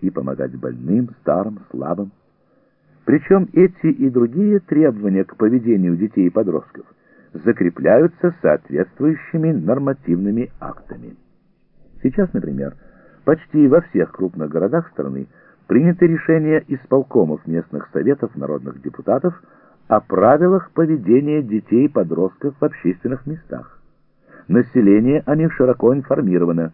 и помогать больным, старым, слабым. Причем эти и другие требования к поведению детей и подростков закрепляются соответствующими нормативными актами. Сейчас, например, почти во всех крупных городах страны приняты решения исполкомов местных советов народных депутатов о правилах поведения детей и подростков в общественных местах. Население о них широко информировано.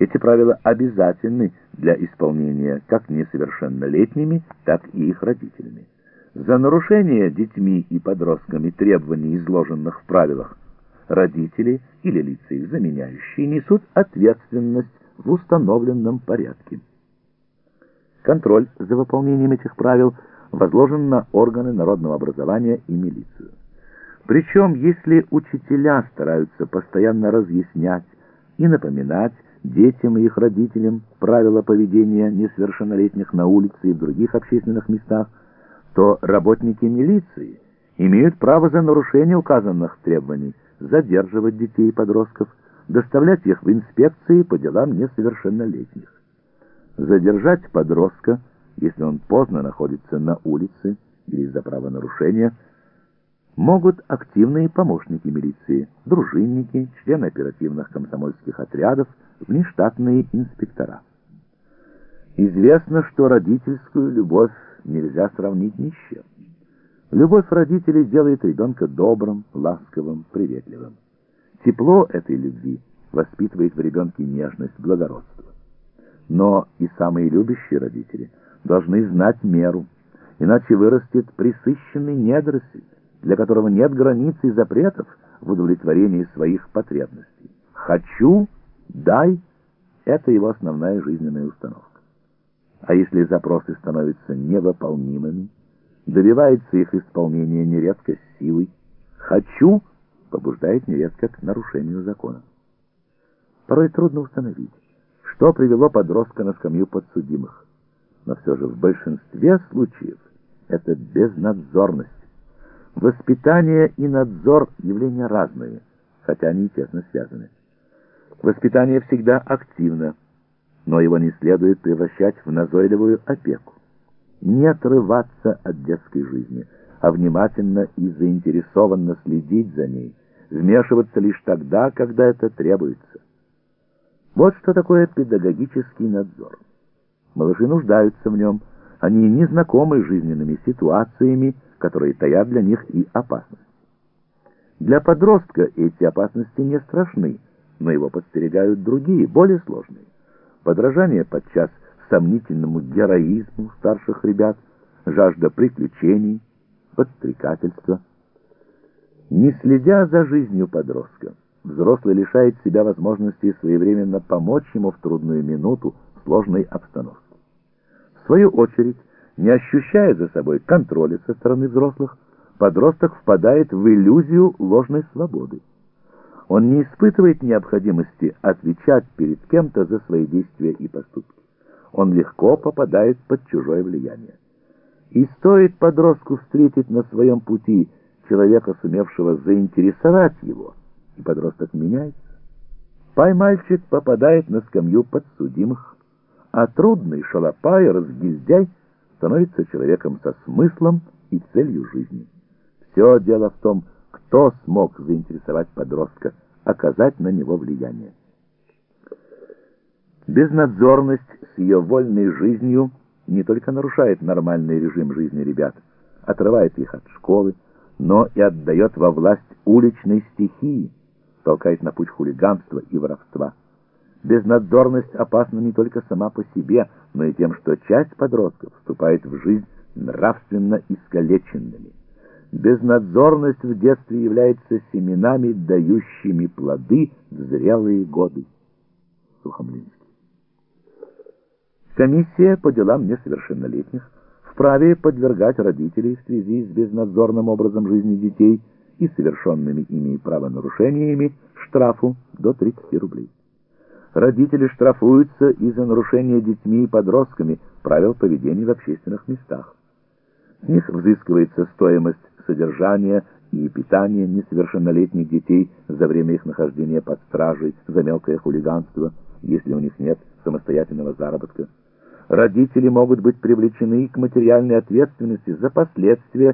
Эти правила обязательны для исполнения как несовершеннолетними, так и их родителями. За нарушение детьми и подростками требований, изложенных в правилах, родители или лица их заменяющие несут ответственность в установленном порядке. Контроль за выполнением этих правил возложен на органы народного образования и милицию. Причем, если учителя стараются постоянно разъяснять и напоминать детям и их родителям правила поведения несовершеннолетних на улице и в других общественных местах, то работники милиции имеют право за нарушение указанных требований задерживать детей и подростков, доставлять их в инспекции по делам несовершеннолетних. Задержать подростка, если он поздно находится на улице или из-за правонарушения, могут активные помощники милиции, дружинники, члены оперативных комсомольских отрядов, внештатные инспектора. Известно, что родительскую любовь нельзя сравнить ни с чем. Любовь родителей делает ребенка добрым, ласковым, приветливым. Тепло этой любви воспитывает в ребенке нежность, благородство. Но и самые любящие родители должны знать меру, иначе вырастет присыщенный недоросль, для которого нет границ и запретов в удовлетворении своих потребностей. «Хочу, дай» — это его основная жизненная установка. А если запросы становятся невыполнимыми, добивается их исполнения нередко силой, «хочу» побуждает нередко к нарушению закона. Порой трудно установить, что привело подростка на скамью подсудимых, но все же в большинстве случаев это безнадзорность. Воспитание и надзор – явления разные, хотя они тесно связаны. Воспитание всегда активно, но его не следует превращать в назойливую опеку. Не отрываться от детской жизни, а внимательно и заинтересованно следить за ней, вмешиваться лишь тогда, когда это требуется. Вот что такое педагогический надзор. Малыши нуждаются в нем, они не знакомы с жизненными ситуациями, которые таят для них и опасность. Для подростка эти опасности не страшны, но его подстерегают другие, более сложные. Подражание подчас сомнительному героизму старших ребят, жажда приключений, подстрекательство. Не следя за жизнью подростка, взрослый лишает себя возможности своевременно помочь ему в трудную минуту сложной обстановке. В свою очередь, не ощущая за собой контроля со стороны взрослых, подросток впадает в иллюзию ложной свободы. Он не испытывает необходимости отвечать перед кем-то за свои действия и поступки. Он легко попадает под чужое влияние. И стоит подростку встретить на своем пути человека, сумевшего заинтересовать его, и подросток меняется. Пай-мальчик попадает на скамью подсудимых, а трудный шалопай, разгильдяй — становится человеком со смыслом и целью жизни. Все дело в том, кто смог заинтересовать подростка, оказать на него влияние. Безнадзорность с ее вольной жизнью не только нарушает нормальный режим жизни ребят, отрывает их от школы, но и отдает во власть уличной стихии, толкает на путь хулиганства и воровства. Безнадзорность опасна не только сама по себе, но и тем, что часть подростков вступает в жизнь нравственно искалеченными. Безнадзорность в детстве является семенами, дающими плоды в зрелые годы. Сухомлинский. Комиссия по делам несовершеннолетних вправе подвергать родителей в связи с безнадзорным образом жизни детей и совершенными ими правонарушениями штрафу до 30 рублей. Родители штрафуются из-за нарушения детьми и подростками правил поведения в общественных местах. С них взыскивается стоимость содержания и питания несовершеннолетних детей за время их нахождения под стражей за мелкое хулиганство, если у них нет самостоятельного заработка. родители могут быть привлечены к материальной ответственности за последствия